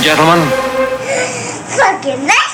and gentlemen. Fucking